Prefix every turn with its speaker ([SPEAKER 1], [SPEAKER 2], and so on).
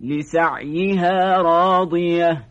[SPEAKER 1] لسعيها راضية.